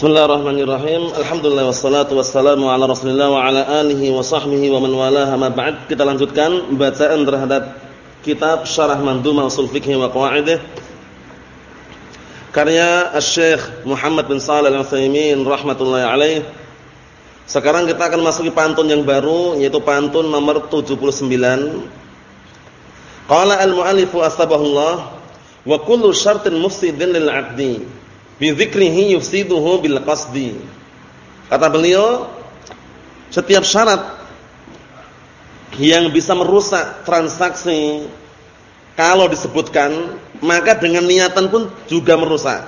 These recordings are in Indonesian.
Bismillahirrahmanirrahim. Alhamdulillah wassalatu wassalamu ala Rasulillah wa ala alihi wa sahbihi wa man walaha ma ba'd. Kita lanjutkan bacaan terhadap kitab Syarah Mandhumah Ushul Fiqh wa Qawaidih karya Asy-Syaikh Muhammad bin Shalih Al-Utsaimin rahimatullah alaih. Sekarang kita akan masuki pantun yang baru yaitu pantun nomor 79. Qala al-mu'allifu asbahullah wa kullu syartin mufsidin lil 'aqdi bi dzikrihi yufsiduhu bil qasdi. Kata beliau, setiap syarat yang bisa merusak transaksi kalau disebutkan, maka dengan niatan pun juga merusak.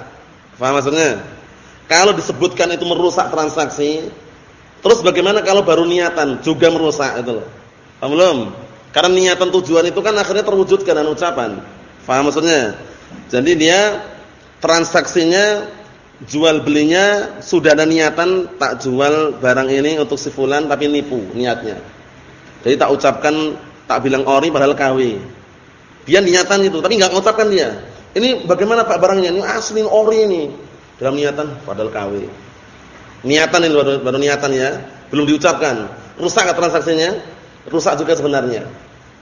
Faham maksudnya? Kalau disebutkan itu merusak transaksi, terus bagaimana kalau baru niatan juga merusak itu loh. Paham belum? Karena niatan tujuan itu kan akhirnya terwujudkan dengan ucapan. Faham maksudnya? Jadi dia transaksinya jual belinya sudah ada niatan tak jual barang ini untuk si fulan tapi nipu niatnya. Jadi tak ucapkan tak bilang ori padahal KW. Dia niatan itu tapi enggak mengucapkan dia. Ini bagaimana Pak barangnya? Ini asli ori ini. Dalam niatan padahal KW. Niatan ini baru, baru niatan ya, belum diucapkan. Rusak transaksinya? Rusak juga sebenarnya.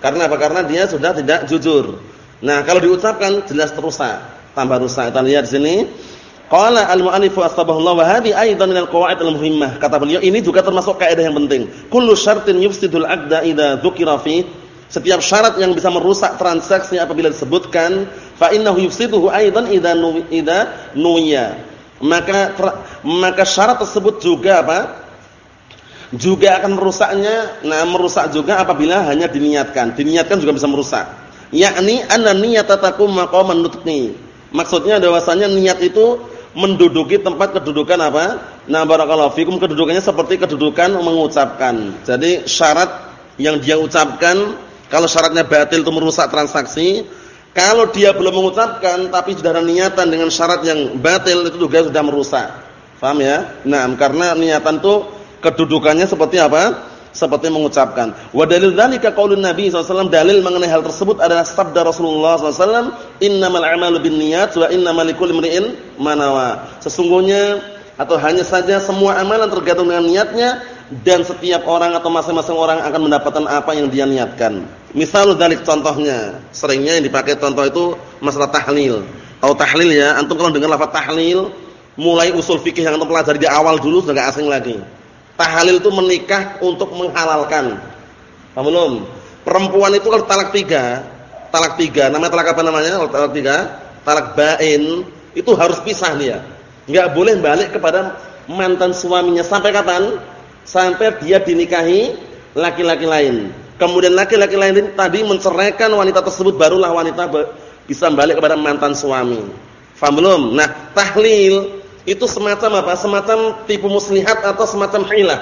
Karena apa? Karena dia sudah tidak jujur. Nah, kalau diucapkan jelas terusak tambah rusak. Kita lihat di sini. Qala al-mu'allif asbahullah wa hadhi aidan min al-qawaid al-muhimmah. Kata beliau ini juga termasuk kaidah yang penting. Kullu syartin yufsidul 'aqda idza dzukira fi setiap syarat yang bisa merusak transaksi apabila disebutkan fa innahu yufsiduhu aidan idza idza nuya. Maka maka syarat tersebut juga apa? Juga akan merusaknya, nah merusak juga apabila hanya diniatkan. Diniatkan juga bisa merusak. Yakni anna niyata takum maqaman nutqi Maksudnya bahwasanya niat itu menduduki tempat kedudukan apa? Nah, barakallahu fikum kedudukannya seperti kedudukan mengucapkan. Jadi syarat yang dia ucapkan kalau syaratnya batil itu merusak transaksi, kalau dia belum mengucapkan tapi sudah ada niatan dengan syarat yang batil itu juga sudah merusak. Paham ya? Nah, karena niatan itu kedudukannya seperti apa? Seperti mengucapkan. Wa dalil dzalika qaulun Nabi SAW dalil mengenai hal tersebut adalah sabda Rasulullah SAW, "Innamal a'malu binniyat wa innamal likulli imri'in ma Sesungguhnya atau hanya saja semua amalan tergantung dengan niatnya dan setiap orang atau masing-masing orang akan mendapatkan apa yang dia niatkan. Misal dzalik contohnya, seringnya yang dipakai contoh itu masalah tahlil. Atau tahlil ya, antum kalau dengar lafaz tahlil, mulai usul fikih yang antum pelajari di awal dulu sudah enggak asing lagi. Tahalil itu menikah untuk menghalalkan. Paham belum? Perempuan itu kalau talak tiga, talak tiga, namanya talak apa namanya? Kalau talak tiga, talak bain, itu harus pisah dia. Enggak boleh balik kepada mantan suaminya sampai kapan? Sampai dia dinikahi laki-laki lain. Kemudian laki-laki lain tadi menceraikan wanita tersebut barulah wanita bisa balik kepada mantan suami. Faham belum? Nah, tahlil itu semacam apa? Semacam tipu muslihat atau semacam hilah.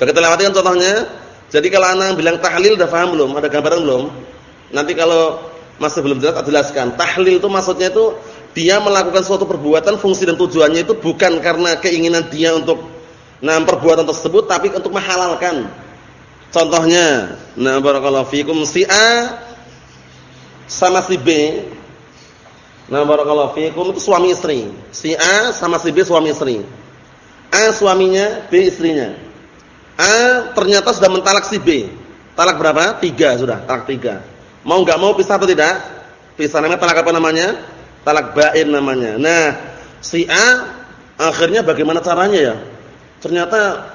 Kita lewati kan contohnya. Jadi kalau anak bilang tahlil udah paham belum? Ada gambaran belum? Nanti kalau masih belum jelas, jelaskan. Tahlil itu maksudnya itu dia melakukan suatu perbuatan fungsi dan tujuannya itu bukan karena keinginan dia untuk nah perbuatan tersebut tapi untuk menghalalkan. Contohnya, nah barakallahu fikum si A sama si B Nah, barakallahu fiikum itu suami istri. Si A sama si B suami istri. A suaminya, B istrinya. A ternyata sudah mentalak si B. Talak berapa? Tiga sudah, talak tiga. Mau enggak mau pisah atau tidak? Pisah namanya talak apa namanya? Talak bain namanya. Nah, si A akhirnya bagaimana caranya ya? Ternyata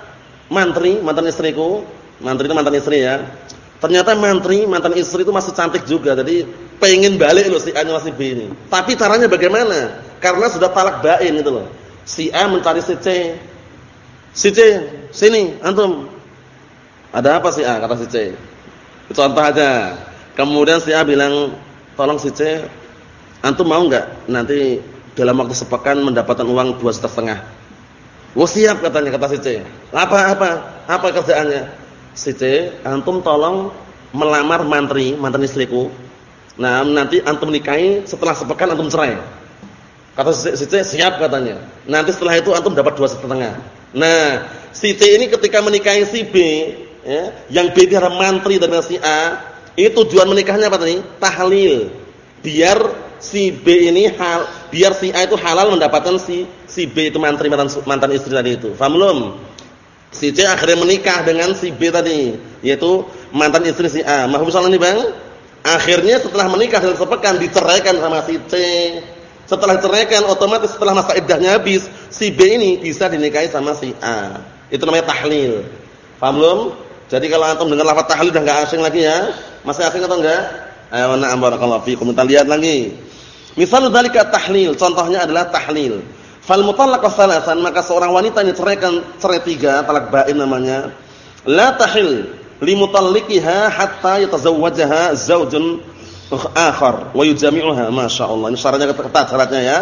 mantri, mantan istriku, mantri itu mantan istri ya. Ternyata mantri, mantan istri itu masih cantik juga. Jadi pengen balik loh si A sama si B ini. Tapi caranya bagaimana? Karena sudah talak bain itu loh. Si A mencari si C. Si C, sini antum. Ada apa si A kata si C? Contoh aja. Kemudian si A bilang, "Tolong si C, antum mau enggak nanti dalam waktu sepekan mendapatkan uang dua setengah?" "Oh, siap," katanya kata si C. "Apa apa? Apa kerjaannya?" Si C, "Antum tolong melamar mantri, mantan istriku." Nah, nanti antum nikahi setelah sepekan antum cerai. Kata si C siap katanya. Nanti setelah itu antum dapat dua setengah. Nah, si C ini ketika menikahi si B, ya, yang B itu mantri dari si A, itu tujuan menikahnya apa tadi? Tahlil. Biar si B ini hal, biar si A itu halal mendapatkan si si B itu mantri mantan, mantan istri tadi itu. Paham belum? Si C akhirnya menikah dengan si B tadi, yaitu mantan istri si A. Mahfum soal ini, Bang? Akhirnya setelah menikah dan sepekan diceraikan sama si C. Setelah diceraikan otomatis setelah masa iddahnya habis, si B ini bisa dinikahi sama si A. Itu namanya tahlil. Paham belum? Jadi kalau antum dengar lafaz tahlil udah enggak asing lagi ya. Masih asing atau enggak? Ayo na'am barakallahu fiikum. Kita lihat lagi. Misal dzalika tahlil, contohnya adalah tahlil. Fal mutallaqah salasan, maka seorang wanita yang ceraikan cerai tiga, talak bain namanya, la tahil li mutalliqiha hatta yatazawwajaha zaujun akhar wa yujami'uha. Masyaallah. Ini syaratnya ketat syaratnya ya.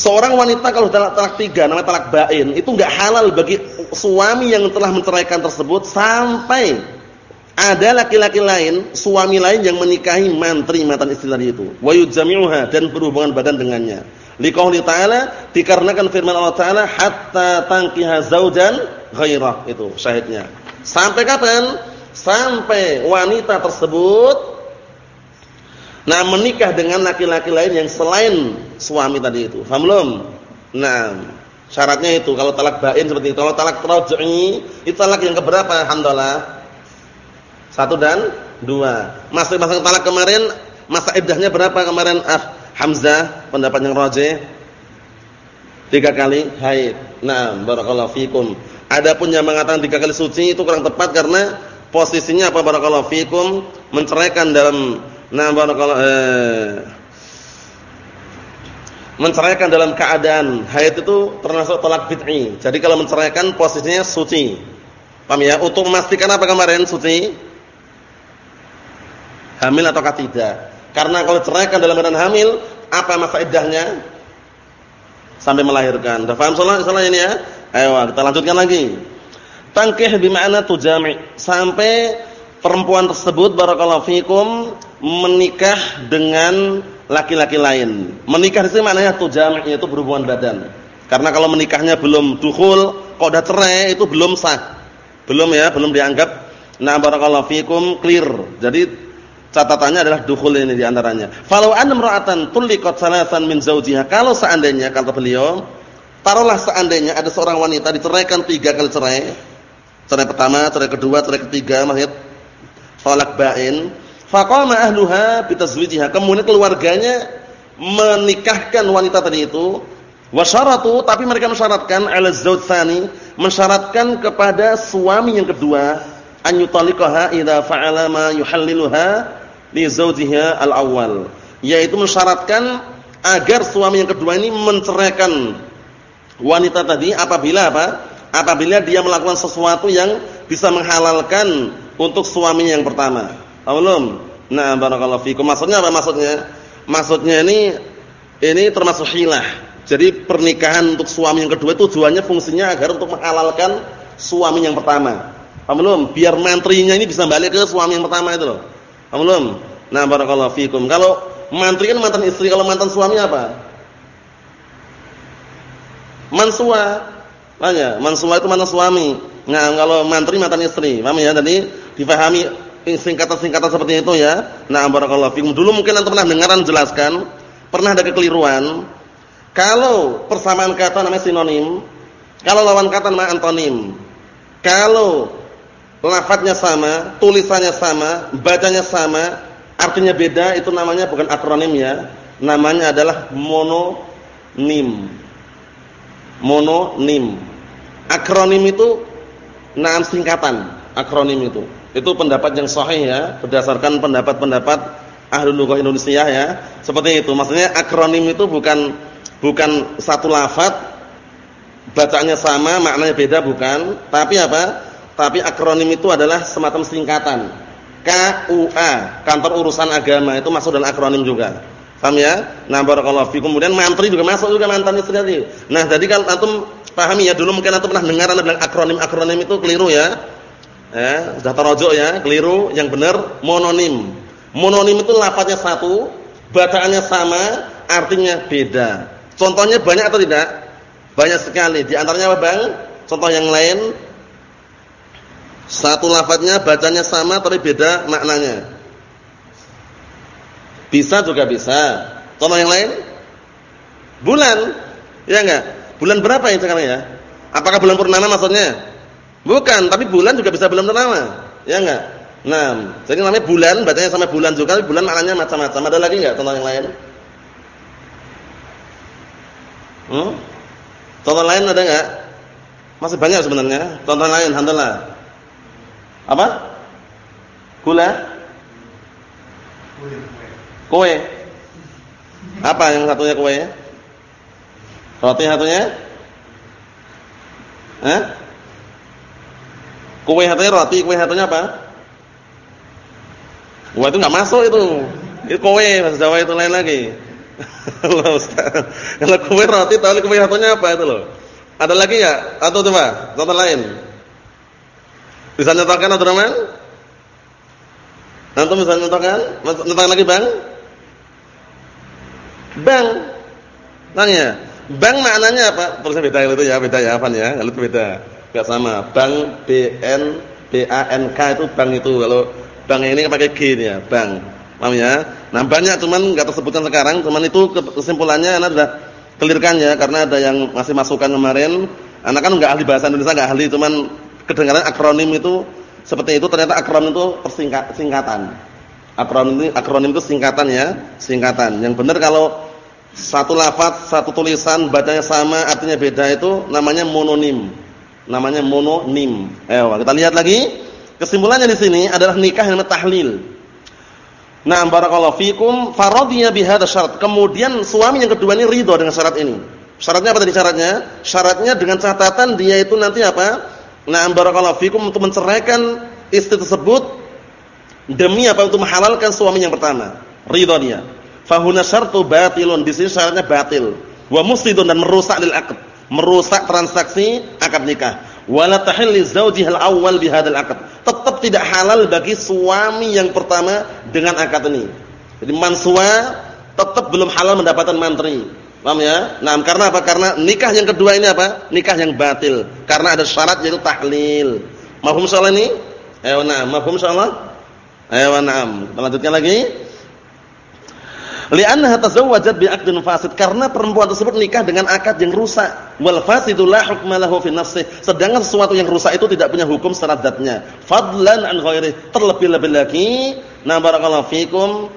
Seorang wanita kalau talak, talak tiga, namanya talak bain, itu enggak halal bagi suami yang telah menceraikan tersebut sampai ada laki-laki lain, suami lain yang menikahi mantri mantan istri tadi itu. Wa yujami'uha dan berhubungan badan dengannya. Liqauli ta'ala dikarenakan firman Allah Ta'ala hatta tankiha zaujan ghairah itu syahidnya. Sampai kapan? Sampai wanita tersebut nah menikah dengan laki-laki lain yang selain suami tadi itu. Paham belum? Nah, syaratnya itu kalau talak bain seperti itu. Kalau talak raj'i itu talak yang keberapa? Alhamdulillah. Satu dan dua. Masing-masing talak kemarin masa iddahnya berapa kemarin? Ah, Hamzah pendapat yang rajih. Tiga kali haid. Nah, barakallahu fikum. Adapun yang mengatakan tiga kali suci itu kurang tepat karena posisinya apa barakallahu fikum menceraikan dalam nah barakallahu eh, menceraikan dalam keadaan haid itu termasuk talak bid'i. Jadi kalau menceraikan posisinya suci. Paham ya? Untuk memastikan apa kemarin suci? hamil ataukah tidak. Karena kalau ceraikan dalam keadaan hamil, apa masa iddahnya? Sampai melahirkan. Sudah paham soal soal ini ya? Ayo kita lanjutkan lagi. Tangkih bima'na tujami' sampai perempuan tersebut barakallahu fikum menikah dengan laki-laki lain. Menikah itu maknanya tujami' itu berhubungan badan. Karena kalau menikahnya belum dukhul, kok udah cerai itu belum sah. Belum ya, belum dianggap nah barakallahu fikum clear. Jadi Catatannya adalah dukhul ini di antaranya. Falau an imra'atan tulliqat salasan min zawjiha. Kalau seandainya kata beliau, taruhlah seandainya ada seorang wanita diceraikan tiga kali cerai. Cerai pertama, cerai kedua, cerai ketiga, maksudnya talak bain. Faqama ahluha bitazwijiha. Kemudian keluarganya menikahkan wanita tadi itu. Wasyaratu, tapi mereka mensyaratkan ala zawj tsani, mensyaratkan kepada suami yang kedua an yutaliqaha idza fa'ala ma yuhalliluha li zawjiha al-awwal yaitu mensyaratkan agar suami yang kedua ini menceraikan wanita tadi apabila apa? Apabila dia melakukan sesuatu yang bisa menghalalkan untuk suaminya yang pertama. Belum? Nah, barakallahu fikum. Maksudnya apa maksudnya? Maksudnya ini ini termasuk hilah. Jadi pernikahan untuk suami yang kedua tujuannya fungsinya agar untuk menghalalkan suami yang pertama. Paham Biar mantrinya ini bisa balik ke suami yang pertama itu loh. Paham? Nah, barakallahu fikum. Kalau mantri kan mantan istri, kalau mantan suami apa? Mansua. Tanya, mansua itu mantan suami. Nah, kalau mantri mantan istri. Paham ya? Tadi difahami singkatan-singkatan seperti itu ya. Nah, barakallahu fikum. Dulu mungkin antum pernah dengaran jelaskan, pernah ada kekeliruan. Kalau persamaan kata namanya sinonim, kalau lawan kata namanya antonim. Kalau lafadznya sama, tulisannya sama, bacanya sama, artinya beda, itu namanya bukan akronim ya. Namanya adalah mononim. Mononim. Akronim itu nama singkatan, akronim itu. Itu pendapat yang sahih ya, berdasarkan pendapat-pendapat ahli lughah Indonesia ya. Seperti itu. Maksudnya akronim itu bukan bukan satu lafadz bacanya sama, maknanya beda bukan, tapi apa? Tapi akronim itu adalah semacam singkatan. KUA, kantor urusan agama itu masuk dalam akronim juga. Paham ya? Nah, barakallahu. Kemudian mantri juga masuk juga mantan istri tadi. Nah, jadi kalau antum pahami ya, dulu mungkin antum pernah dengar ada akronim-akronim itu keliru ya. Eh, sudah terojo ya, keliru. Yang benar mononim. Mononim itu lafaznya satu, bacaannya sama, artinya beda. Contohnya banyak atau tidak? Banyak sekali. Di antaranya apa, Bang? Contoh yang lain satu lafadznya bacanya sama tapi beda maknanya. Bisa juga bisa. Contoh yang lain? Bulan. Ya enggak? Bulan berapa ini sekarang ya? Apakah bulan purnama maksudnya? Bukan, tapi bulan juga bisa bulan purnama. Ya enggak? Nah, jadi namanya bulan, bacanya sama bulan juga, tapi bulan maknanya macam-macam. Ada lagi enggak contoh yang lain? Hmm? Contoh lain ada enggak? Masih banyak sebenarnya. Contoh lain, alhamdulillah. Apa? Gula? Kue. Apa yang satunya kue? Roti satunya? Eh? Kue satunya roti, kue satunya apa? Wah itu nggak masuk itu. Itu kue bahasa Jawa itu lain lagi. Allah Ustaz. Kalau kue roti tahu kue satunya apa itu loh. Ada lagi ya? Atau coba contoh lain? Bisa nyatakan Abdurrahman? Antum bisa nyatakan? Nyatakan lagi Bang? Bang. Tanya. Bang maknanya apa? Terusnya beda itu ya, beda ya, apa ya? Kalau itu beda. Enggak sama. Bang B N B A N K itu bang itu. Kalau bang ini pakai G ini ya, bang. Paham ya? Nah, banyak cuman enggak tersebutkan sekarang, cuman itu kesimpulannya Anda sudah kelirkan ya karena ada yang masih masukan kemarin. Anak kan enggak ahli bahasa Indonesia, enggak ahli, cuman kedengaran akronim itu seperti itu ternyata akronim itu persingkat singkatan. Akronim itu akronim itu singkatan ya, singkatan. Yang benar kalau satu lafaz, satu tulisan bacanya sama, artinya beda itu namanya mononim. Namanya mononim. Ayo, kita lihat lagi. Kesimpulannya di sini adalah nikah yang tahlil. Nah, barakallahu fikum faradhiya bihadza syarat. Kemudian suami yang kedua ini ridho dengan syarat ini. Syaratnya apa tadi syaratnya? Syaratnya dengan catatan dia itu nanti apa? Nah, barakallahu fikum untuk menceraikan istri tersebut demi apa? Untuk menghalalkan suami yang pertama. Ridho dia. Fahuna syartu batilun. Di sini syaratnya batil. Wa mufsidun dan merusak lil aqd. Merusak transaksi akad nikah. Wala tahil li zawjihal awwal bihadzal aqd. Tetap tidak halal bagi suami yang pertama dengan akad ini. Jadi mansua tetap belum halal mendapatkan mantri. Paham ya? Nah, karena apa? Karena nikah yang kedua ini apa? Nikah yang batil. Karena ada syarat yaitu tahlil. Mafhum soal ini? Ayo nah, mafhum soal? Ayo na'am. Kita lanjutkan lagi. Li'annaha tazawwajat bi'aqdin fasid karena perempuan tersebut nikah dengan akad yang rusak. Wal fasidu la hukma lahu fi nafsih. Sedangkan sesuatu yang rusak itu tidak punya hukum secara zatnya. Fadlan an ghairi. Terlebih-lebih lagi, na barakallahu fikum,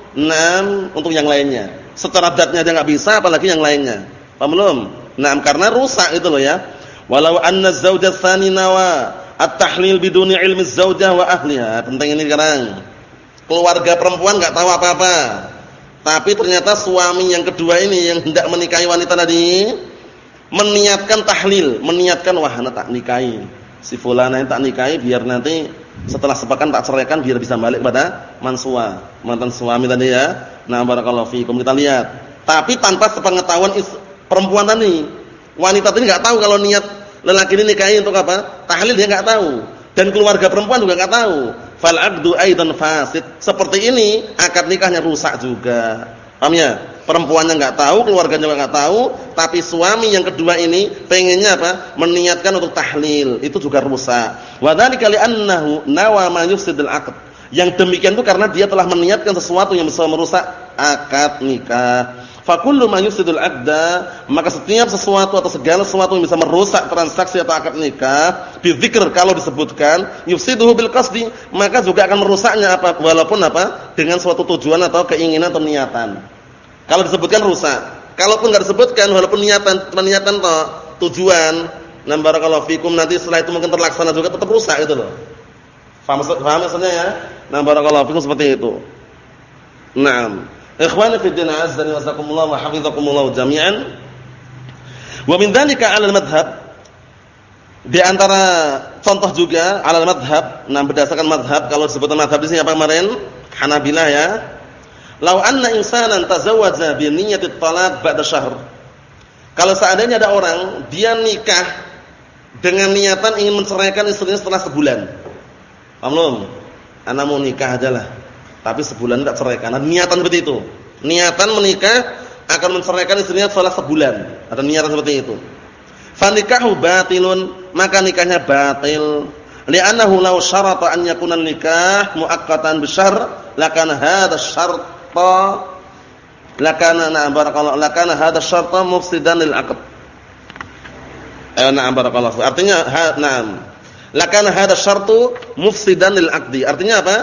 untuk yang lainnya. Secara zatnya dia enggak bisa apalagi yang lainnya. Paham belum? Nah, karena rusak itu loh ya. Walau anna zawja tsani nawa at-tahlil biduni ilmi zaujah wa ahliha. Penting ini sekarang. Keluarga perempuan enggak tahu apa-apa tapi ternyata suami yang kedua ini yang hendak menikahi wanita tadi meniatkan tahlil, meniatkan wah anak tak nikahi. Si fulana yang tak nikahi biar nanti setelah sepakan tak ceraikan biar bisa balik pada mansua, mantan suami tadi ya. Nah, barakallahu fiikum kita lihat. Tapi tanpa sepengetahuan perempuan tadi. Wanita tadi enggak tahu kalau niat lelaki ini nikahi untuk apa? Tahlil dia enggak tahu. Dan keluarga perempuan juga enggak tahu fal aqdu aidan fasid. Seperti ini akad nikahnya rusak juga. Paham ya? Perempuannya enggak tahu, keluarganya juga enggak tahu, tapi suami yang kedua ini pengennya apa? Meniatkan untuk tahlil. Itu juga rusak. Wa dzalika li'annahu nawa ma yufsidul aqd. Yang demikian itu karena dia telah meniatkan sesuatu yang bisa merusak akad nikah. Fakullu ma yufsidul aqda, maka setiap sesuatu atau segala sesuatu yang bisa merusak transaksi atau akad nikah, bizikr kalau disebutkan yufsiduhu bil qasdi, maka juga akan merusaknya apa walaupun apa dengan suatu tujuan atau keinginan atau niatan. Kalau disebutkan rusak. Kalaupun enggak disebutkan walaupun niatan niatan atau tujuan, nah barakallahu fikum nanti setelah itu mungkin terlaksana juga tetap rusak itu loh. Faham faham maksudnya ya? Nah barakallahu fikum seperti itu. Naam. Ikhwani fi din azza wa jazakumullah wa hafizakumullah jami'an. Wa min dzalika 'ala al-madhhab di antara contoh juga 'ala al-madhhab, nah berdasarkan madhab kalau disebutkan madhab di sini apa kemarin? Hanabilah ya. Lau anna insanan tazawwaja bi niyyati talaq ba'da syahr. Kalau seandainya ada orang dia nikah dengan niatan ingin menceraikan istrinya setelah sebulan. Paham belum? Ana mau nikah ajalah tapi sebulan tidak ceraikan. Ada niatan seperti itu. Niatan menikah akan menceraikan istrinya setelah sebulan. Ada niatan seperti itu. Fanikahu batilun, maka nikahnya batil. Li'annahu law syarata an yakuna nikah muaqqatan bisyar, lakan hadha syarta lakana na'am barakallahu lakana hadha syarta mufsidan lil 'aqd. Ayo na'am barakallahu. Artinya ha, na'am. Lakana hadha syartu mufsidan lil 'aqdi. Artinya apa?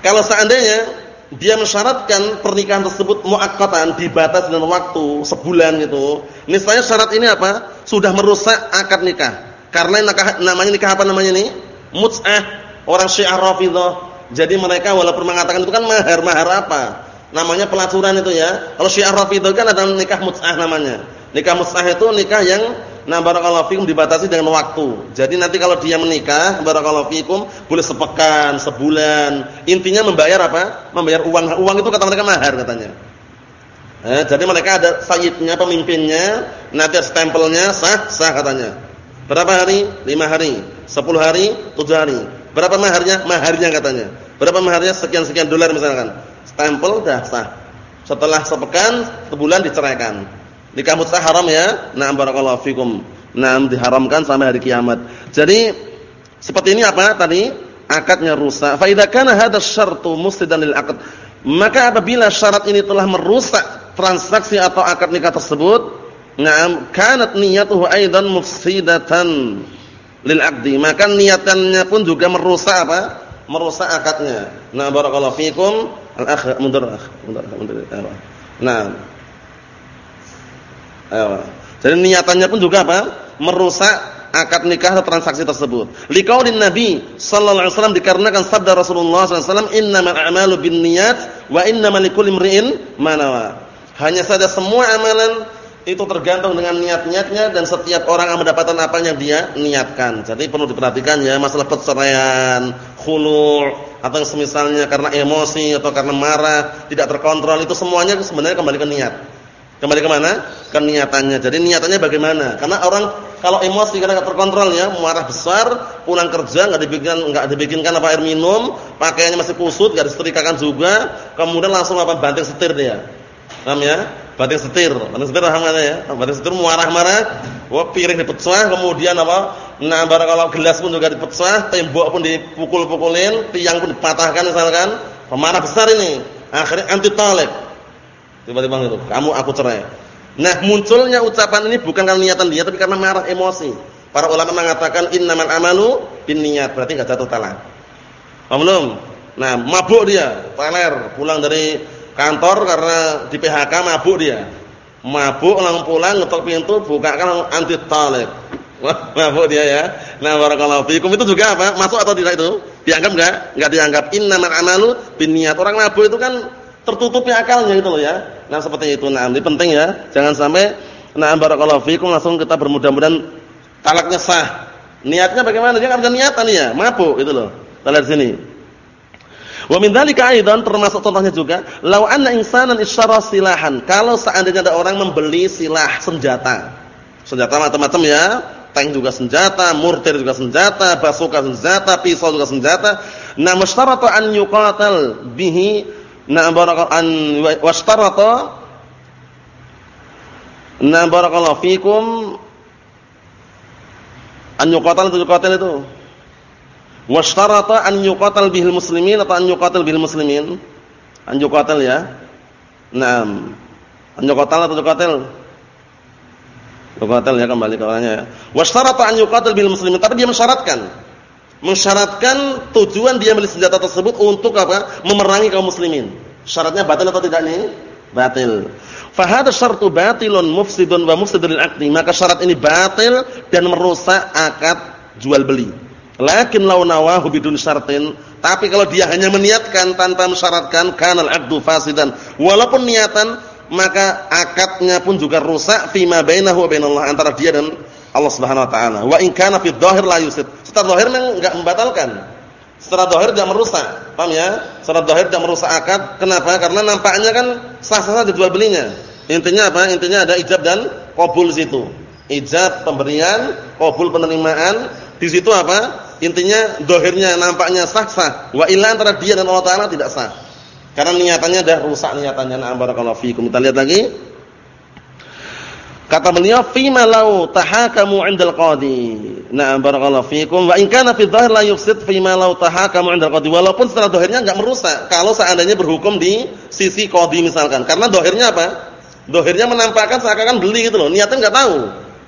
Kalau seandainya dia mensyaratkan pernikahan tersebut muakkatan dibatasi dengan waktu sebulan gitu. Misalnya syarat ini apa? Sudah merusak akad nikah. Karena nikah, namanya nikah apa namanya ini? Mut'ah. Orang Syiah Rafidhah. Jadi mereka walaupun mengatakan itu kan mahar, mahar apa? Namanya pelacuran itu ya. Kalau Syiah Rafidhah kan ada nikah mut'ah namanya. Nikah mut'ah itu nikah yang Nah barakallahu fikum dibatasi dengan waktu. Jadi nanti kalau dia menikah barakallahu fikum boleh sepekan, sebulan. Intinya membayar apa? Membayar uang. Uang itu kata mereka mahar katanya. Eh, jadi mereka ada sayyidnya, pemimpinnya, nanti ada stempelnya sah, sah katanya. Berapa hari? Lima hari. Sepuluh hari? Tujuh hari. Berapa maharnya? Maharnya katanya. Berapa maharnya? Sekian-sekian dolar misalkan. Stempel dah sah. Setelah sepekan, sebulan diceraikan. Nikah mut'ah haram ya. Na'am barakallahu fikum. Na'am diharamkan sampai hari kiamat. Jadi seperti ini apa tadi? Akadnya rusak. Fa idza kana hadha syartu mufsidan lil aqd, maka apabila syarat ini telah merusak transaksi atau akad nikah tersebut, na'am kanat niyatuhu aidan mufsidatan lil aqdi. Maka niatannya pun juga merusak apa? Merusak akadnya. Nah, barakallahu fikum. Al-akh mundur akh, mundur mundur. Jadi niatannya pun juga apa? Merusak akad nikah atau transaksi tersebut. Liqaulin Nabi sallallahu alaihi wasallam dikarenakan sabda Rasulullah sallallahu alaihi wasallam innamal a'malu binniyat wa innamal likulli imri'in ma. Hanya saja semua amalan itu tergantung dengan niat-niatnya dan setiap orang akan mendapatkan apa yang dia niatkan. Jadi perlu diperhatikan ya masalah perceraian, khulu' atau semisalnya karena emosi atau karena marah, tidak terkontrol itu semuanya sebenarnya kembali ke niat. Kembali ke mana? Ke niatannya. Jadi niatannya bagaimana? Karena orang kalau emosi karena enggak terkontrol ya, marah besar, pulang kerja enggak dibikin enggak dibikinkan apa air minum, pakaiannya masih kusut, enggak disetrikakan juga, kemudian langsung apa banting setir dia. Paham ya? Banting setir. Banting setir paham ya? Banting setir marah-marah, wah piring dipecah, kemudian apa? Nah, kalau gelas pun juga dipecah, tembok pun dipukul-pukulin, tiang pun dipatahkan misalkan. Pemarah besar ini. Akhirnya anti talek Tiba-tiba gitu, kamu aku cerai. Nah, munculnya ucapan ini bukan karena niatan dia tapi karena marah emosi. Para ulama mengatakan innamal amalu binniyat, berarti enggak jatuh talak. Paham belum? Nah, mabuk dia, teler, pulang dari kantor karena di PHK mabuk dia. Mabuk langsung pulang ngetok pintu, bukakan anti talak. Mabuk dia ya. Nah, barakallahu fikum itu juga apa? Masuk atau tidak itu? Dianggap enggak? Enggak dianggap. Innamal amalu binniyat. Orang mabuk itu kan tertutupi akalnya gitu loh ya. Nah, seperti itu. Nah, ini penting ya. Jangan sampai nah barakallahu fikum langsung kita bermudah-mudahan talaknya sah. Niatnya bagaimana? Dia enggak ada niatan ya, mabuk itu loh. Kita lihat sini. Wa min dzalika aidan termasuk contohnya juga, law anna insanan isyara silahan. Kalau seandainya ada orang membeli silah senjata. Senjata macam-macam ya. Tank juga senjata, mortir juga senjata, bazooka senjata, pisau juga senjata. Nah, musytarata an yuqatal bihi Nah barakallahu an wastarata Nah barakallahu fikum an yuqatal itu yuqatal itu. Wastarata an yuqatal bihil muslimin atau an yuqatal bihil muslimin? An yuqatal ya. Naam. An yuqatal atau yuqatal? Yuqatal ya kembali ke orangnya ya. Wastarata an yuqatal bihil muslimin, tapi dia mensyaratkan mensyaratkan tujuan dia beli senjata tersebut untuk apa? Memerangi kaum muslimin. Syaratnya batil atau tidak nih? Batil. Fahada syartu batilun mufsidun wa mufsidul aqdi. Maka syarat ini batil dan merusak akad jual beli. Lakin law nawahu bidun syartin, tapi kalau dia hanya meniatkan tanpa mensyaratkan kanal aqdu fasidan. Walaupun niatan maka akadnya pun juga rusak fima bainahu wa bainallah antara dia dan Allah Subhanahu wa taala. Wa in kana fi la yusid. Secara zahir memang enggak membatalkan. Secara zahir tidak merusak. Paham ya? Secara zahir tidak merusak akad. Kenapa? Karena nampaknya kan sah-sah saja jual belinya. Intinya apa? Intinya ada ijab dan qabul situ. Ijab pemberian, qabul penerimaan. Di situ apa? Intinya zahirnya nampaknya sah-sah. Wa illa antara dia dan Allah taala tidak sah. Karena niatannya dah rusak niatannya. Na barakallahu fikum. Kita lihat lagi. Kata beliau, "Fima law tahakamu 'indal qadi." Nah, barakallahu fikum. Wa in kana fi dhahir la yufsid fima law tahakamu 'indal qadi. Walaupun secara dhahirnya enggak merusak kalau seandainya berhukum di sisi qadi misalkan. Karena dhahirnya apa? Dhahirnya menampakkan seakan-akan beli gitu loh. Niatnya enggak tahu.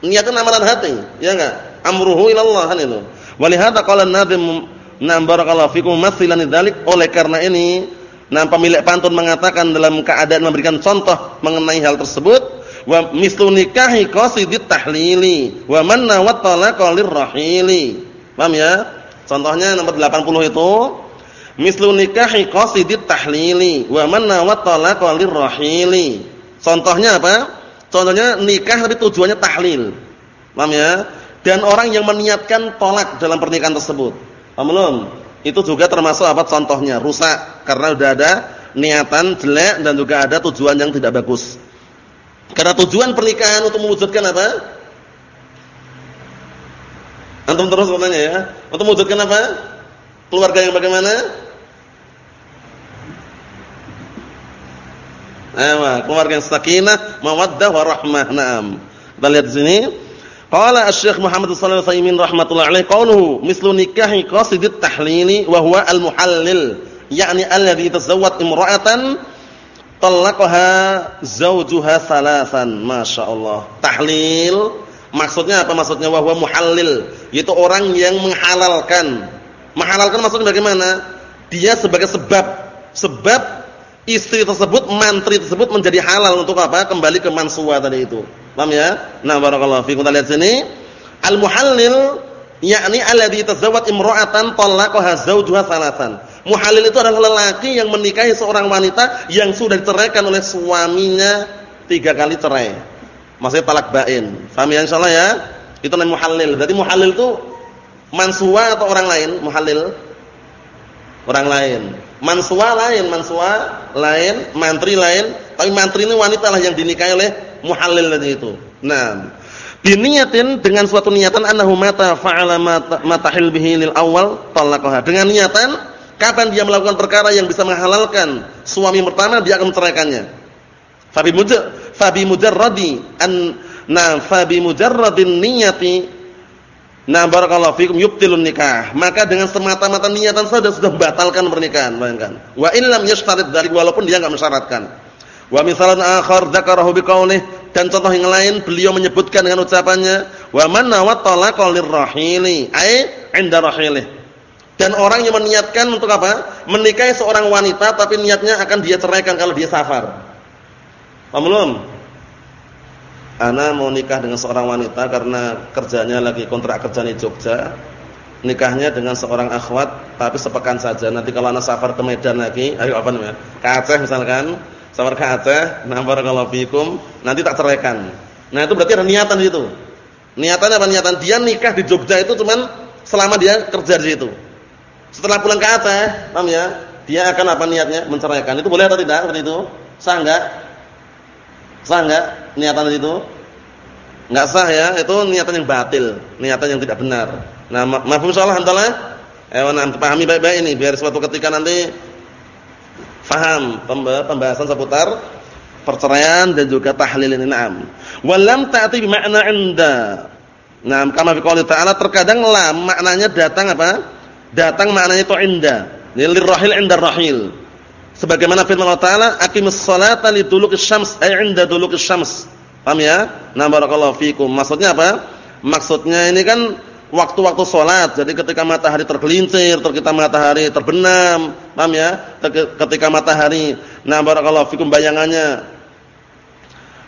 Niatnya amalan hati, ya enggak? Amruhu ilallah kan itu. Walihada qala an-nadhim Nah, barakallahu fikum mathilan dzalik. Oleh karena ini, nah pemilik pantun mengatakan dalam keadaan memberikan contoh mengenai hal tersebut, wa mislu nikahi qasidit tahlili wa man nawat talaqa lirrahili. Paham ya? Contohnya nomor 80 itu mislu nikahi qasidit tahlili wa man nawat talaqa lirrahili. Contohnya apa? Contohnya nikah tapi tujuannya tahlil. Paham ya? Dan orang yang meniatkan tolak dalam pernikahan tersebut. Paham belum? Itu juga termasuk apa contohnya? Rusak karena sudah ada niatan jelek dan juga ada tujuan yang tidak bagus. Karena tujuan pernikahan untuk mewujudkan apa? Antum terus bertanya ya. Untuk mewujudkan apa? Keluarga yang bagaimana? Ewa, keluarga yang sakinah, mawaddah warahmah. Naam. Kita lihat di sini. Qala Asy-Syaikh Muhammad sallallahu alaihi wasallam rahmatullahi alaihi qauluhu mislu nikahi qasidit tahlili wa huwa al-muhallil, yakni alladhi tazawwad imra'atan talaqaha zaujuha salasan. Masyaallah. Tahlil maksudnya apa? Maksudnya wahwa muhallil, yaitu orang yang menghalalkan. Menghalalkan maksudnya bagaimana? Dia sebagai sebab sebab istri tersebut, mantri tersebut menjadi halal untuk apa? Kembali ke mansuwa tadi itu. Paham ya? Nah, barakallahu fiikum. Kita lihat sini. Al-muhallil yakni alladhi tazawwad imra'atan talaqaha zaujuha salasan Muhalil itu adalah lelaki yang menikahi seorang wanita yang sudah diceraikan oleh suaminya tiga kali cerai. Maksudnya talak bain. Faham ya insyaallah ya? Itu namanya muhalil. Berarti muhalil itu mansua atau orang lain? Muhalil orang lain. Mansua lain, mansua lain, mantri lain. Tapi mantri ini wanita lah yang dinikahi oleh muhalil tadi itu. Nah, biniyatin dengan suatu niatan annahu mata fa'ala matahil bihi lil awal talaqaha. Dengan niatan Kapan dia melakukan perkara yang bisa menghalalkan suami pertama, dia akan menceraikannya. Fabi mujar fabi mujarradi an na fabi mujarradin niyati na barakallahu fikum yubtilun nikah. Maka dengan semata-mata niatan saja sudah membatalkan pernikahan, bayangkan. Wa in lam dzalik walaupun dia enggak mensyaratkan. Wa misalan akhar dzakarahu biqaulih dan contoh yang lain beliau menyebutkan dengan ucapannya wa man nawat talaqa lirrahili ai 'inda rahilih dan orang yang meniatkan untuk apa? Menikahi seorang wanita tapi niatnya akan dia ceraikan kalau dia safar. Paham belum? Ana mau nikah dengan seorang wanita karena kerjanya lagi kontrak kerja di Jogja. Nikahnya dengan seorang akhwat tapi sepekan saja. Nanti kalau ana safar ke Medan lagi, ayo apa namanya? Ke Aceh misalkan, safar ke Aceh, nah barakallahu fikum, nanti tak ceraikan. Nah, itu berarti ada niatan di situ. Niatannya apa niatan? Dia nikah di Jogja itu cuman selama dia kerja di situ. Setelah pulang ke Aceh, paham ya? Dia akan apa niatnya? Menceraikan. Itu boleh atau tidak seperti itu? Sah enggak? Sah enggak niatan itu? Enggak sah ya, itu niatan yang batil, niatan yang tidak benar. Nah, ma maaf insyaallah hantalah. Eh, nanti pahami baik-baik ini biar suatu ketika nanti faham pembahasan seputar perceraian dan juga tahlil ini. Naam. Walam ta'ti bi makna 'inda. Naam, kama fi qouli ta'ala terkadang lam maknanya datang apa? Datang maknanya itu inda. Lirrahil inda rahil. Sebagaimana firman Allah Ta'ala, "Aqimus salata liduluqis syams," ay inda duluqis syams. Paham ya? Nah, barakallahu fikum. Maksudnya apa? Maksudnya ini kan waktu-waktu sholat. Jadi ketika matahari tergelincir, ketika matahari terbenam, paham ya? Ketika matahari, nah barakallahu fikum bayangannya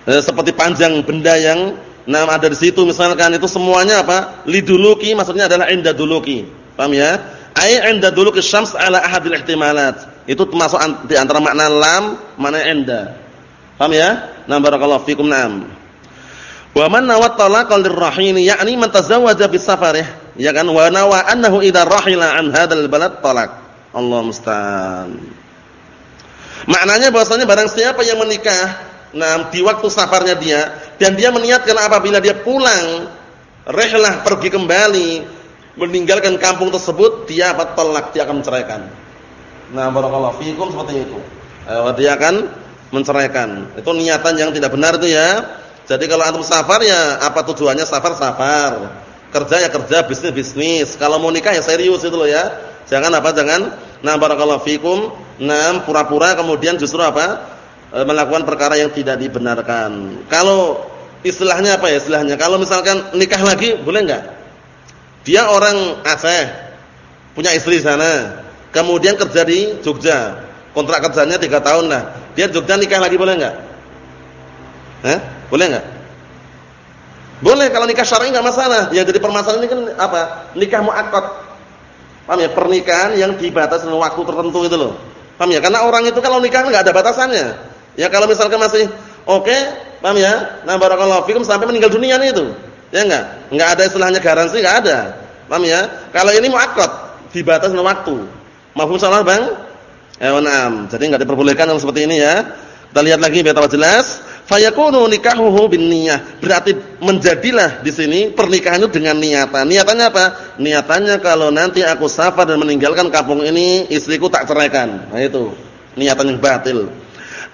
eh, seperti panjang benda yang nah ada di situ misalkan itu semuanya apa? Liduluki maksudnya adalah inda duluki. Paham ya? Ai 'inda duluki syams ala ahadil ihtimalat. Itu termasuk di antara makna lam, mana 'inda. Paham ya? Nah barakallahu fikum na'am. Wa man nawat talaqa lirrahin yakni man tazawwaja fi safarih, ya kan? Wa nawa annahu idza rahila an hadzal balad talaq. Allah musta'an. Maknanya bahwasanya barang siapa yang menikah nah di waktu safarnya dia dan dia meniatkan apabila dia pulang rihlah pergi kembali meninggalkan kampung tersebut dia apa talak dia akan menceraikan. Nah, barakallahu fiikum seperti itu. Eh, dia akan menceraikan. Itu niatan yang tidak benar itu ya. Jadi kalau antum safar ya apa tujuannya safar safar. Kerja ya kerja, bisnis bisnis. Kalau mau nikah ya serius itu loh ya. Jangan apa jangan nah barakallahu fikum, nah pura-pura kemudian justru apa? E, melakukan perkara yang tidak dibenarkan. Kalau istilahnya apa ya istilahnya? Kalau misalkan nikah lagi boleh enggak? Dia orang Aceh, punya istri sana. Kemudian kerja di Jogja. Kontrak kerjanya tiga tahun lah. Dia Jogja nikah lagi boleh enggak? Hah? Boleh enggak? Boleh kalau nikah syar'i enggak masalah. Yang jadi permasalahan ini kan apa? Nikah muakkad. Paham ya? Pernikahan yang dibatasi waktu tertentu itu loh. Paham ya? Karena orang itu kalau nikah enggak ada batasannya. Ya kalau misalkan masih oke, okay, paham ya? Nah barakallahu fikum sampai meninggal dunia nih itu. Ya enggak? Enggak ada istilahnya garansi enggak ada. Paham ya? Kalau ini muakkad, dibatasi waktu. Mahfum salah, Bang? Eh, na'am. Jadi enggak diperbolehkan yang seperti ini ya. Kita lihat lagi biar jelas fayakunu nikahuhu bin niyah. Berarti menjadilah di sini pernikahan itu dengan niatan. Niatannya apa? Niatannya kalau nanti aku safar dan meninggalkan kampung ini, istriku tak ceraikan. Nah itu, niatan yang batil.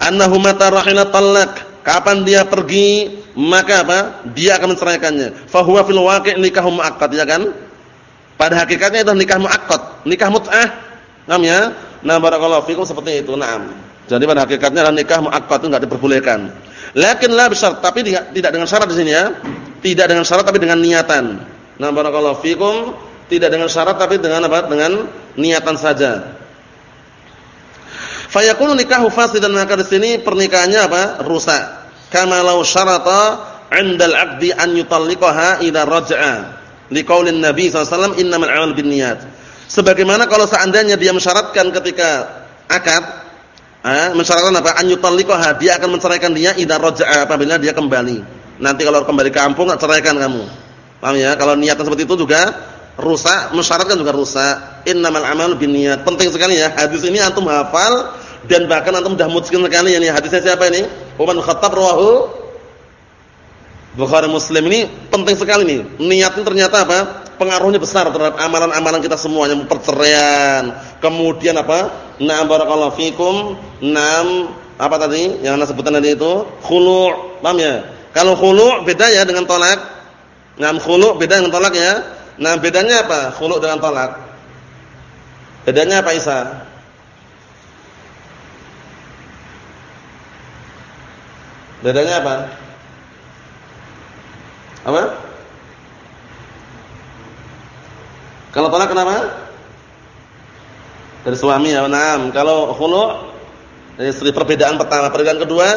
Annahu mata rahina talak. Kapan dia pergi, maka apa? Dia akan menceraikannya. Fa huwa fil waqi' nikahu muakkad ya kan? Pada hakikatnya itu nikah muakkad, nikah mut'ah. Namanya, nah barakallahu fikum seperti itu. Naam. Jadi pada hakikatnya adalah nikah muakkad itu enggak diperbolehkan. Lakin la tapi tidak, tidak dengan syarat di sini ya. Tidak dengan syarat tapi dengan niatan. Nah, barakallahu fikum, tidak dengan syarat tapi dengan apa? Dengan niatan saja. Fayakunu nikahu fasidan maka di sini pernikahannya apa? Rusak. Kama law syarata 'inda al-'aqdi an yutalliqaha idza raja'a. Liqaulin Nabi sallallahu alaihi wasallam 'amal binniyat. Sebagaimana kalau seandainya dia mensyaratkan ketika akad eh, mensyaratkan apa? An yutallikaha, dia akan menceraikan dia idza raja'a apabila dia kembali. Nanti kalau kembali ke kampung ceraikan kamu. Paham ya? Kalau niatan seperti itu juga rusak, mensyaratkan juga rusak. Innamal a'malu binniyat. Penting sekali ya. Hadis ini antum hafal dan bahkan antum sudah mutskin sekali ya. Hadisnya siapa ini? Umar bin Khattab rawahu Bukhari Muslim ini penting sekali nih. Niatnya ternyata apa? Pengaruhnya besar terhadap amalan-amalan kita semuanya, perceraian, kemudian apa? Naam barakallahu fikum. Naam apa tadi yang Anda sebutkan tadi itu? Khulu'. Paham ya? Kalau khulu' beda ya dengan tolak. Naam khulu' beda dengan tolak ya. Nah, bedanya apa? Khulu' dengan tolak. Bedanya apa Isa? Bedanya apa? Apa? Kalau tolak kenapa? dari suami ya na'am kalau khulu dari istri perbedaan pertama perbedaan kedua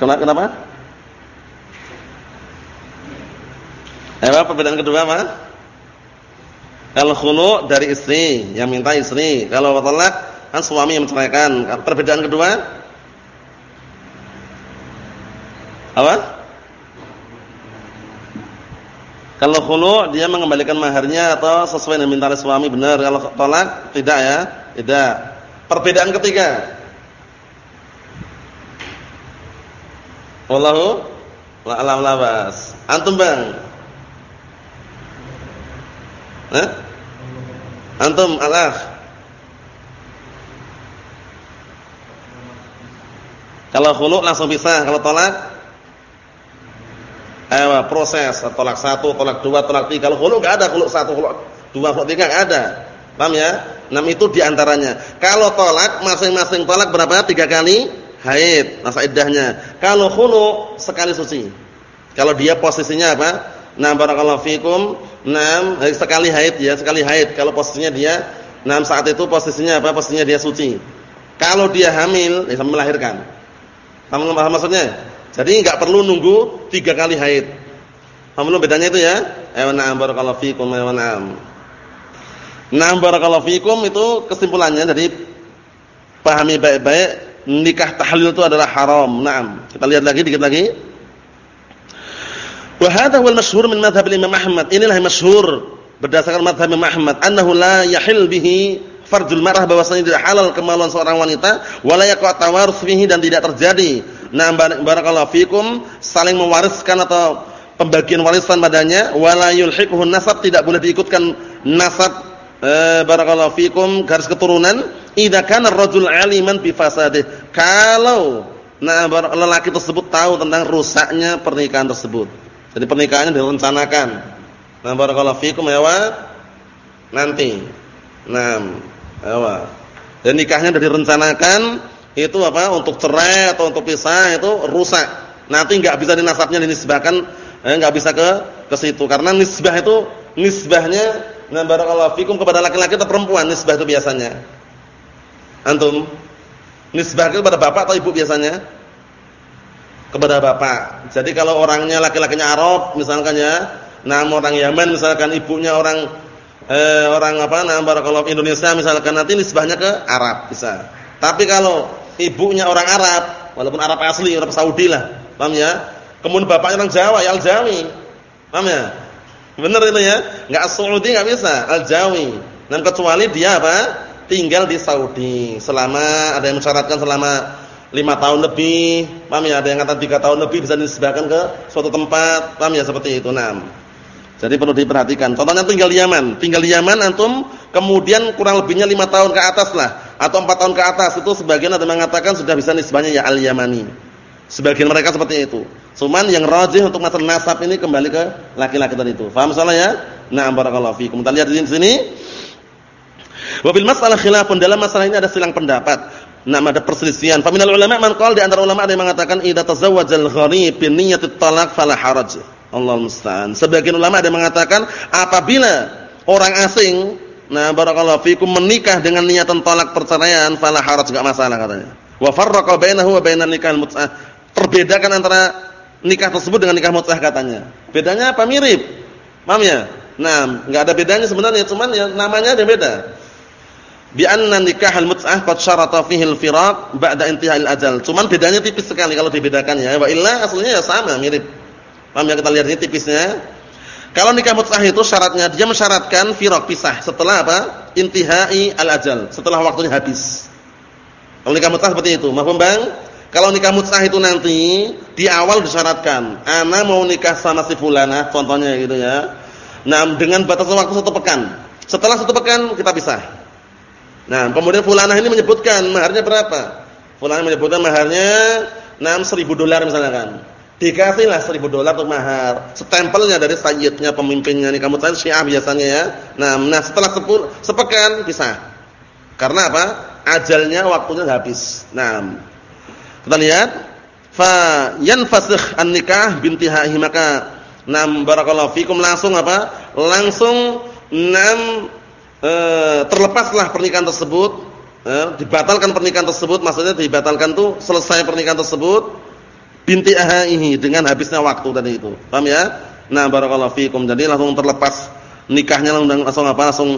kenapa kenapa apa perbedaan kedua apa kalau khulu dari istri yang minta istri kalau talak kan suami yang menceraikan perbedaan kedua apa Kalau khulu dia mengembalikan maharnya atau sesuai dengan minta suami benar. Kalau tolak tidak ya, tidak. Perbedaan ketiga. Wallahu a'lam labas. Antum Bang. Eh? Antum al Kalau khulu langsung bisa, kalau tolak eh, proses tolak satu, tolak dua, tolak tiga. Kalau khulu enggak ada khulu satu, khulu dua, khulu tiga enggak ada. Paham ya? Enam itu di antaranya. Kalau tolak masing-masing tolak berapa? Tiga kali haid masa iddahnya. Kalau khulu sekali suci. Kalau dia posisinya apa? Nah barakallahu fikum. Enam sekali haid ya, sekali haid. Kalau posisinya dia enam saat itu posisinya apa? Posisinya dia suci. Kalau dia hamil, ya melahirkan. Paham maksudnya? Jadi enggak perlu nunggu tiga kali haid. Paham bedanya itu ya? Ayo na'am barakallahu fikum ayo na'am. Na'am barakallahu fikum itu kesimpulannya jadi pahami baik-baik nikah tahlil itu adalah haram. Naam. Kita lihat lagi dikit lagi. Wa hadha huwal masyhur min madhhab Imam Ahmad. Inilah yang masyhur berdasarkan madhhab Imam Ahmad annahu la yahil bihi farjul marah bahwasanya tidak halal kemaluan seorang wanita wala yaqa tawarus fihi dan tidak terjadi Nah, barakallahu fikum saling mewariskan atau pembagian warisan padanya wala yulhiquhu nasab tidak boleh diikutkan nasab eh, barakallahu fikum garis keturunan idza kana ar-rajul 'aliman bi fasadih. Kalau nah lelaki tersebut tahu tentang rusaknya pernikahan tersebut. Jadi pernikahannya direncanakan. Nah, barakallahu fikum ya. Nanti. Nah, ya Dan nikahnya sudah direncanakan itu apa? Untuk cerai atau untuk pisah itu rusak. Nanti enggak bisa dinasabnya dinisbahkan eh, enggak bisa ke ke situ karena nisbah itu nisbahnya nah barakallahu fikum kepada laki-laki atau perempuan nisbah itu biasanya. Antum nisbah kepada bapak atau ibu biasanya? Kepada bapak. Jadi kalau orangnya laki-lakinya Arab misalkan ya, nama orang Yaman misalkan ibunya orang eh, orang apa nama barakallahu Indonesia misalkan nanti nisbahnya ke Arab bisa. Tapi kalau ibunya orang Arab, walaupun Arab asli, Arab Saudi lah, paham ya? Kemudian bapaknya orang Jawa, ya Al-Jawi. Paham ya? Benar itu ya? Enggak Saudi enggak bisa, Al-Jawi. Dan kecuali dia apa? Tinggal di Saudi selama ada yang mensyaratkan selama lima tahun lebih, paham ya? Ada yang kata tiga tahun lebih bisa disebabkan ke suatu tempat, paham ya seperti itu. Nah, jadi perlu diperhatikan. Contohnya tinggal di Yaman, tinggal di Yaman antum kemudian kurang lebihnya lima tahun ke atas lah atau empat tahun ke atas itu sebagian ada mengatakan sudah bisa nisbahnya ya al-Yamani. Sebagian mereka seperti itu. Cuman yang rajih untuk masalah nasab ini kembali ke laki-laki tadi itu. Faham salah ya? Nah, barakallahu fiikum. Kita lihat di sini. Wabil masalah khilafun dalam masalah ini ada silang pendapat. Nah, ada perselisihan. Faminal ulama man qala di antara ulama ada yang mengatakan idza tazawwajal gharib bi niyyati talaq fala haraj. Allah musta'an. Sebagian ulama ada yang mengatakan apabila orang asing nah barakallahu fikum menikah dengan niatan talak perceraian fala haraj enggak masalah katanya. Wa farraqa bainahu wa bainan nikah mut'ah. Perbedakan antara nikah tersebut dengan nikah mut'ah katanya. Bedanya apa? Mirip. Paham ya? Nah, enggak ada bedanya sebenarnya, cuman ya namanya ada beda. Bi anna nikahal mut'ah qad syarata fihi al-firaq ba'da intihai al-ajal. Cuman bedanya tipis sekali kalau dibedakan ya. Wa illa aslinya ya sama, mirip. Paham ya kita lihat ini tipisnya. Kalau nikah mut'ah itu syaratnya dia mensyaratkan firaq pisah setelah apa? Intihai al-ajal, setelah waktunya habis. Kalau nikah mut'ah seperti itu. Mahfum Bang? Kalau nikah mut'ah itu nanti di awal disyaratkan, ana mau nikah sama si fulana, contohnya gitu ya. Nah, dengan batas waktu satu pekan. Setelah satu pekan kita pisah. Nah, kemudian fulana ini menyebutkan maharnya berapa? Fulana menyebutkan maharnya 6000 dolar misalnya kan. Dikasihlah 1000 dolar untuk mahar. Stempelnya dari sayyidnya pemimpinnya nikah mut'ah Syiah biasanya ya. Nah, nah setelah sepul, sepekan pisah. Karena apa? Ajalnya waktunya habis. Nah, kita lihat fa yanfasikh an-nikah bintihaihi maka nam barakallahu fikum langsung apa? Langsung nam e, terlepaslah pernikahan tersebut, e, dibatalkan pernikahan tersebut, maksudnya dibatalkan tuh selesai pernikahan tersebut bintihaihi dengan habisnya waktu tadi itu. Paham ya? Nah, barakallahu fikum. Jadi langsung terlepas nikahnya langsung apa? Langsung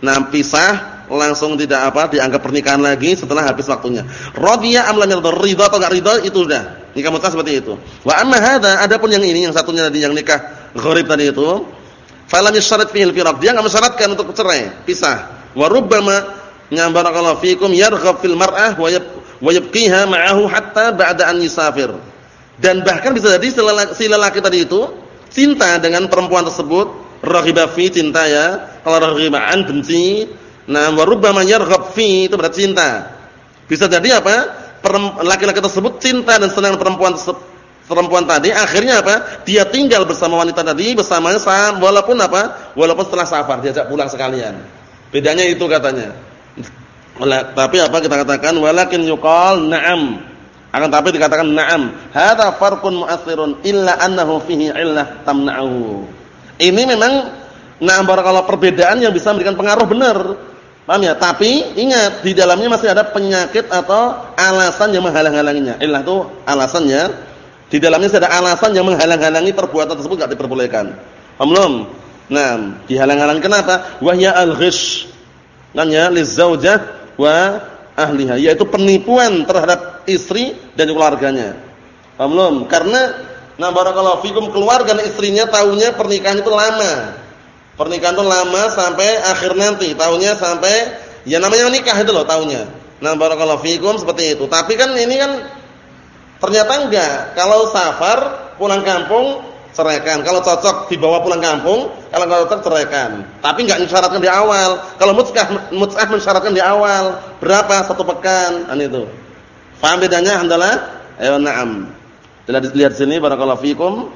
nah pisah langsung tidak apa dianggap pernikahan lagi setelah habis waktunya. Radhiya am lam? Ridha atau enggak ridha itu sudah. Nikah mutlak seperti itu. Wa amma hadza adapun yang ini yang satunya tadi yang nikah gharib tadi itu falam yasharat fihi al-firaq. Dia enggak mensyaratkan untuk cerai, pisah. Wa rubbama barakallahu fikum yarghab fil mar'ah wa wa yabqiha ma'ahu hatta ba'da an yusafir. Dan bahkan bisa jadi si lelaki tadi itu cinta dengan perempuan tersebut, raghibah fi cinta ya. Kalau raghibah benci, Nah, wa rubbama yarghab fi itu berarti cinta. Bisa jadi apa? Laki-laki tersebut cinta dan senang perempuan perempuan tadi, akhirnya apa? Dia tinggal bersama wanita tadi bersamanya walaupun apa? Walaupun setelah safar diajak pulang sekalian. Bedanya itu katanya. Tapi apa kita katakan walakin yuqal na'am. Akan tapi dikatakan na'am. Hadza farqun mu'athirun illa annahu fihi illah tamna'uhu. Ini memang na'am barakallahu perbedaan yang bisa memberikan pengaruh benar Paham ya? Tapi ingat di dalamnya masih ada penyakit atau alasan yang menghalang-halanginya. Ilah itu alasannya. Di dalamnya ada alasan yang menghalang-halangi perbuatan tersebut enggak diperbolehkan. Paham belum? Nah, dihalang-halangi kenapa? Wahya al-ghish. Kan ya, lizaujah wa ahliha, yaitu penipuan terhadap istri dan keluarganya. Paham belum? Karena nah barakallahu fikum keluarga dan istrinya tahunya pernikahan itu lama. Pernikahan itu lama sampai akhir nanti, tahunnya sampai ya namanya menikah itu loh tahunnya. Nah, barakallahu fikum seperti itu. Tapi kan ini kan ternyata enggak. Kalau safar pulang kampung ceraikan. Kalau cocok dibawa pulang kampung, kalau enggak cocok ceraikan. Tapi enggak mensyaratkan di awal. Kalau mut'ah mut'ah mensyaratkan di awal. Berapa? Satu pekan. Kan itu. Paham bedanya? Alhamdulillah. Ayo na'am. Lihat lihat sini barakallahu fikum.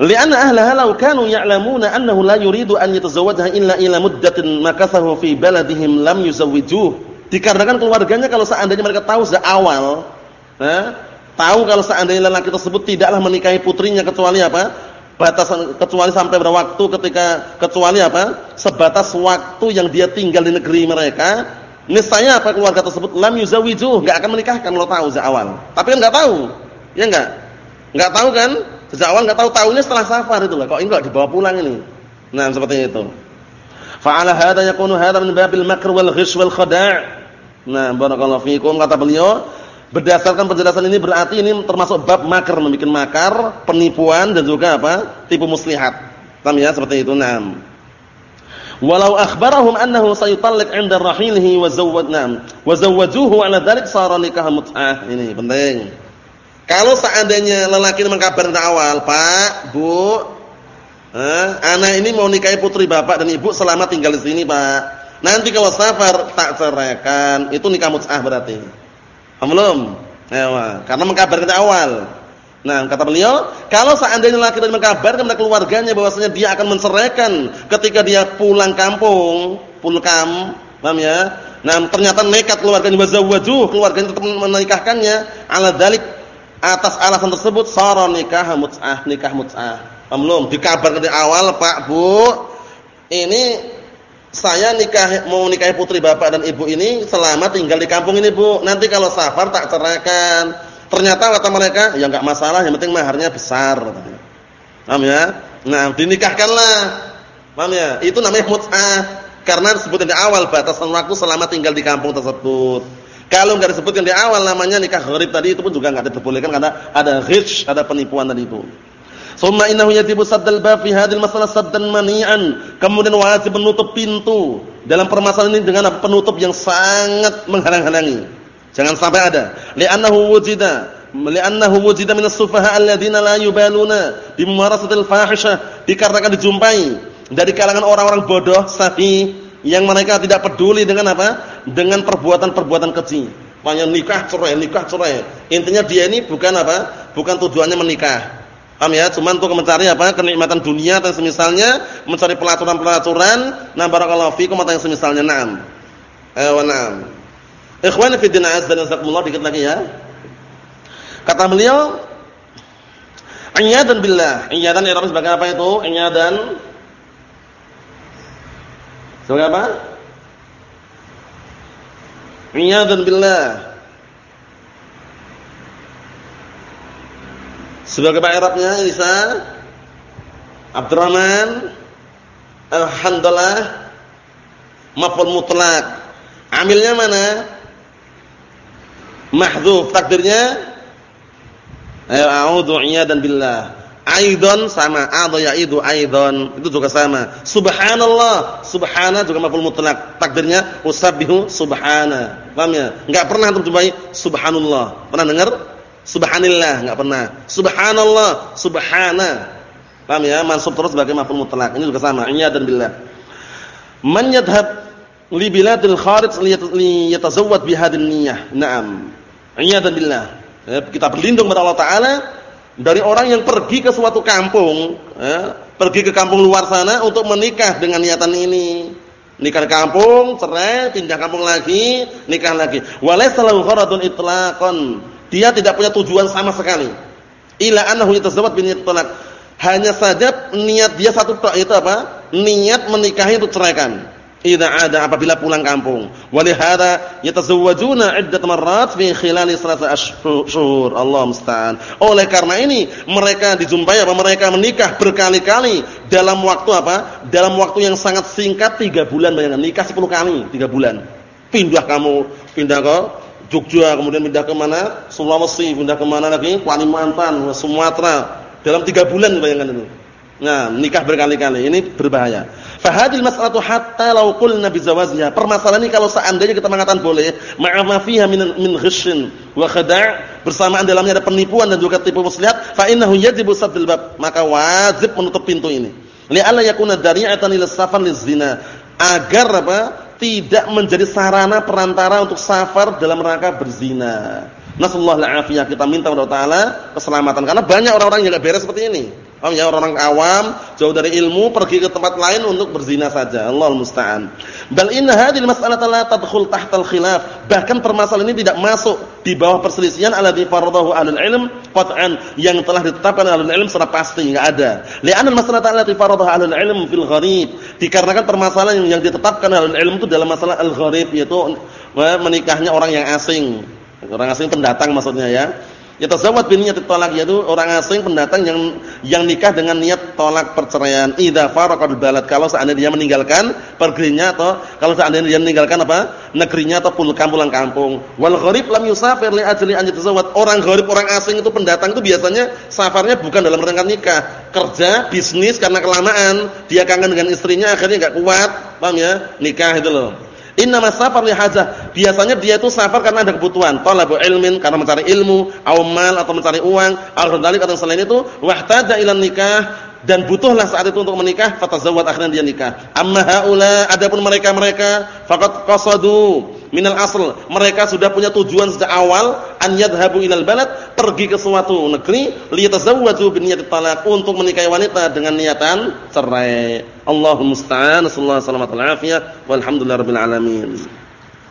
Lianna ahlaha law kanu ya'lamuna annahu la yuridu an yatazawwajaha illa ila muddatin makathahu fi baladihim lam yuzawwijuh. Dikarenakan keluarganya kalau seandainya mereka tahu sejak awal, eh, tahu kalau seandainya lelaki tersebut tidaklah menikahi putrinya kecuali apa? Batasan kecuali sampai berapa waktu ketika kecuali apa? Sebatas waktu yang dia tinggal di negeri mereka, niscaya apa keluarga tersebut lam yuzawiju, enggak akan menikahkan kalau tahu sejak awal. Tapi kan enggak tahu. Ya enggak? Enggak tahu kan? Sejak awal enggak tahu, tahunya setelah safar itu lah. Kok enggak dibawa pulang ini? Nah, seperti itu. Fa'ala hadza yakunu hadza min babil makr wal ghish wal khada'. Nah, barakallahu fikum kata beliau, Berdasarkan penjelasan ini berarti ini termasuk bab makar, membuat makar, penipuan dan juga apa? tipu muslihat. Paham ya? Seperti itu. Naam. Walau akhbarahum annahu sayutalliq 'inda rahilihi wa zawwadna wa zawwajuhu 'ala dzalik sara nikah mut'ah. Ini penting. Kalau seandainya lelaki mengkabarin awal, Pak, Bu, eh, anak ini mau nikahi putri bapak dan ibu selama tinggal di sini, Pak. Nanti kalau safar tak ceraikan, itu nikah mut'ah berarti. Belum. Ya, karena mengkabarkan dari awal. Nah, kata beliau, kalau seandainya laki tadi mengkabarkan kepada keluarganya bahwasanya dia akan menceraikan ketika dia pulang kampung, pulkam, paham ya? Nah, ternyata nekat keluarganya wazawwaju, keluarganya tetap menikahkannya ala dalik atas alasan tersebut sara nikah mut'ah, nikah mut'ah. Paham belum? Dikabarkan dari awal, Pak, Bu, ini saya nikah mau nikahi putri bapak dan ibu ini selama tinggal di kampung ini bu. Nanti kalau safar tak ceraikan. Ternyata kata mereka ya nggak masalah, yang penting maharnya besar. Paham ya? Nah dinikahkanlah. Paham ya? Itu namanya mut'ah. Karena disebutkan di awal batasan waktu selama tinggal di kampung tersebut. Kalau nggak disebutkan di awal namanya nikah gharib tadi itu pun juga nggak diperbolehkan karena ada ghish, ada penipuan tadi itu. Summa innahu yajibu saddal bab fi hadhihi masalah saddan mani'an. Kemudian wajib menutup pintu dalam permasalahan ini dengan penutup yang sangat menghalang-halangi. Jangan sampai ada. Li'annahu wujida li'annahu wujida minas sufaha alladziina la yubaluna bimumarasatil fahisyah. Dikarenakan dijumpai dari kalangan orang-orang bodoh, safi yang mereka tidak peduli dengan apa? Dengan perbuatan-perbuatan keji. Makanya nikah cerai, nikah cerai. Intinya dia ini bukan apa? Bukan tujuannya menikah Paham ya? Cuman untuk mencari apa? kenikmatan dunia dan semisalnya, mencari pelaturan-pelaturan, nah barakallahu fikum atau yang semisalnya. Naam. Eh wa na'am. Ikhwani fi din azza dikit lagi ya. Kata beliau, "Iyadan billah." Iyadan ya sebagai apa itu? Iyadan sebagai apa? Iyadan billah. Sebagai Pak Arabnya Isa Abdurrahman Alhamdulillah Maf'ul mutlak Amilnya mana? Mahdhuf takdirnya Ayo a'udzu dan billah. Aidon sama adha ya'idu aidon itu juga sama. Subhanallah, subhana juga maf'ul mutlak. Takdirnya usabbihu subhana. Paham ya? Enggak pernah antum jumpai subhanallah. Pernah dengar? Subhanallah enggak pernah. Subhanallah, subhana. Paham ya? Mansub terus sebagai maf'ul mutlak. Ini juga sama. dan billah. Man yadhhab li biladil kharij li yatazawwad bi hadhihi niyyah. Naam. dan billah. Ya, kita berlindung kepada Allah taala dari orang yang pergi ke suatu kampung, ya, pergi ke kampung luar sana untuk menikah dengan niatan ini. Nikah kampung, cerai, pindah kampung lagi, nikah lagi. Walaysa lahu gharadun itlaqan dia tidak punya tujuan sama sekali. Ila annahu yatazawwaj bi niyyat talaq. Hanya saja niat dia satu itu apa? Niat menikahi untuk ceraikan. Idza ada apabila pulang kampung. Walihada yatazawwajuna iddat marrat fi khilali salasa ashhur. Allah musta'an. Oleh karena ini mereka dijumpai apa mereka menikah berkali-kali dalam waktu apa? Dalam waktu yang sangat singkat 3 bulan bayangkan nikah 10 kali 3 bulan. Pindah kamu, pindah ke Jogja, kemudian pindah ke mana? Sulawesi, pindah ke mana lagi? Kalimantan, Sumatera. Dalam tiga bulan bayangkan itu. Nah, nikah berkali-kali ini berbahaya. Fahadil mas'alatu hatta law qulna bizawaziha. Permasalahan ini kalau seandainya kita mengatakan boleh, ma'a ma fiha min min ghishin wa khada' bersamaan dalamnya ada penipuan dan juga tipu muslihat, fa innahu yajibu saddul bab. Maka wajib menutup pintu ini. Li'alla yakuna dari'atan ila safar lizina. Agar apa? Tidak menjadi sarana perantara untuk safar dalam rangka berzina. Nasallahu alaihi kita minta kepada taala keselamatan karena banyak orang-orang yang enggak beres seperti ini. Paham ya orang-orang awam jauh dari ilmu pergi ke tempat lain untuk berzina saja. Allahul musta'an. Bal inna hadhil mas'alata la tadkhul tahtal khilaf. Bahkan permasalahan ini tidak masuk di bawah perselisihan alladzi faradahu ahlul ilm qat'an yang telah ditetapkan ahlul ilm secara pasti enggak ada. Li'anna al-mas'alata allati faradahu ahlul ilm fil gharib. Dikarenakan permasalahan yang ditetapkan ahlul ilm itu dalam masalah al-gharib yaitu menikahnya orang yang asing. Orang asing pendatang maksudnya ya Yatazawwad bin niyyat talak yaitu orang asing pendatang yang yang nikah dengan niat tolak perceraian. Idza faraqal balad kalau seandainya dia meninggalkan perginya atau kalau seandainya dia meninggalkan apa? negerinya atau pulang pulang kampung. Wal gharib lam yusafir li ajli an yatazawwad. Orang gharib orang asing itu pendatang itu biasanya safarnya bukan dalam rangka nikah, kerja, bisnis karena kelamaan, dia kangen dengan istrinya akhirnya enggak kuat, paham ya? Nikah itu loh. Inna safar li hajah. Biasanya dia itu safar karena ada kebutuhan. Talabu ilmin karena mencari ilmu, au mal atau mencari uang, al-dzalik atau selain itu, wahtaja ila nikah dan butuhlah saat itu untuk menikah, fatazawwad akhirnya dia nikah. Amma haula adapun mereka-mereka faqad qasadu minal asl. Mereka sudah punya tujuan sejak awal an yadhhabu ilal balad, pergi ke suatu negeri liyatazawwaju bin niyyati talaq untuk menikahi wanita dengan niatan cerai. Allahumma musta'an. Sallallahu alaihi wasallam. Walhamdulillahirabbil alamin.